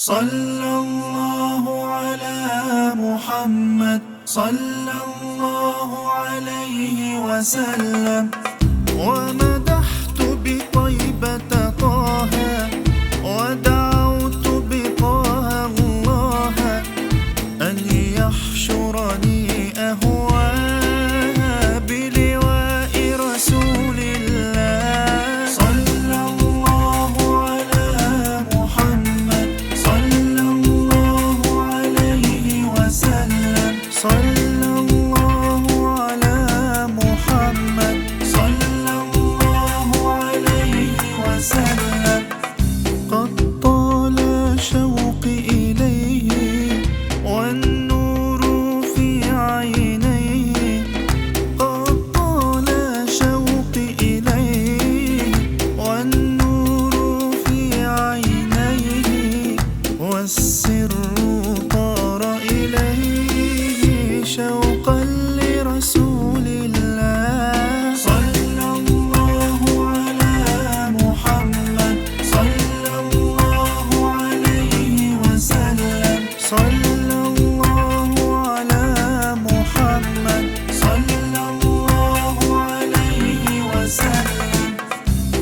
صلى الله على محمد صلى الله عليه وسلم. بطيبة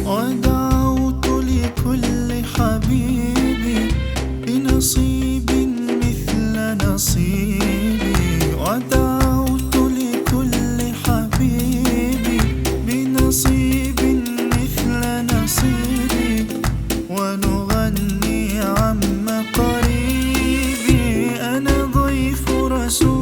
ودعوت لكل حبيبي بنصيب مثل نصيبي. ودعوت لكل حبيبي بنصيب مثل نصيبي. ونغني عما قريبي أنا ضيف رسول